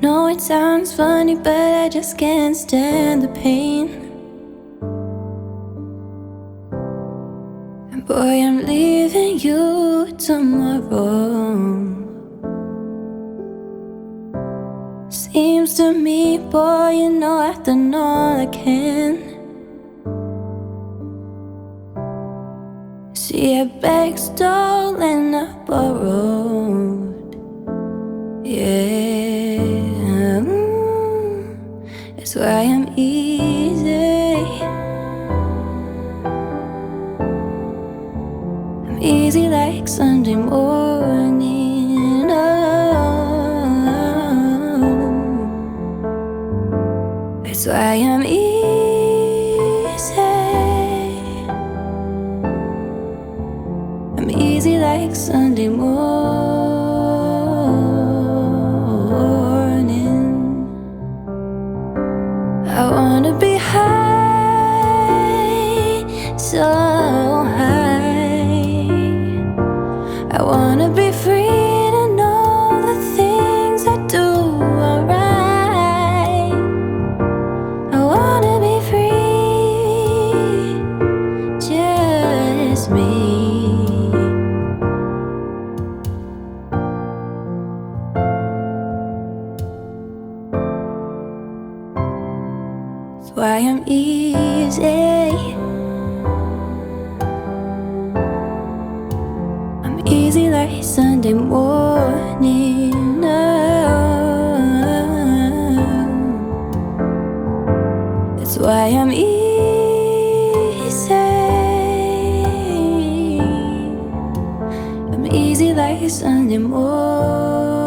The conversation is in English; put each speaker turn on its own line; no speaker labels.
know it sounds funny, but I just can't stand the pain. And boy, I'm leaving you tomorrow. Seems to me, boy, you know I've done all I can. See, I begged, stolen, I borrowed. Yeah, that's why I'm easy. I'm easy like Sunday morning. Oh, that's why I'm easy. I'm easy like Sunday morning. Be high, so high. I wanna be free to know the things I do alright. I wanna be free, just me. why I'm easy. I'm easy like Sunday morning. That's why I'm easy. I'm easy like Sunday morning.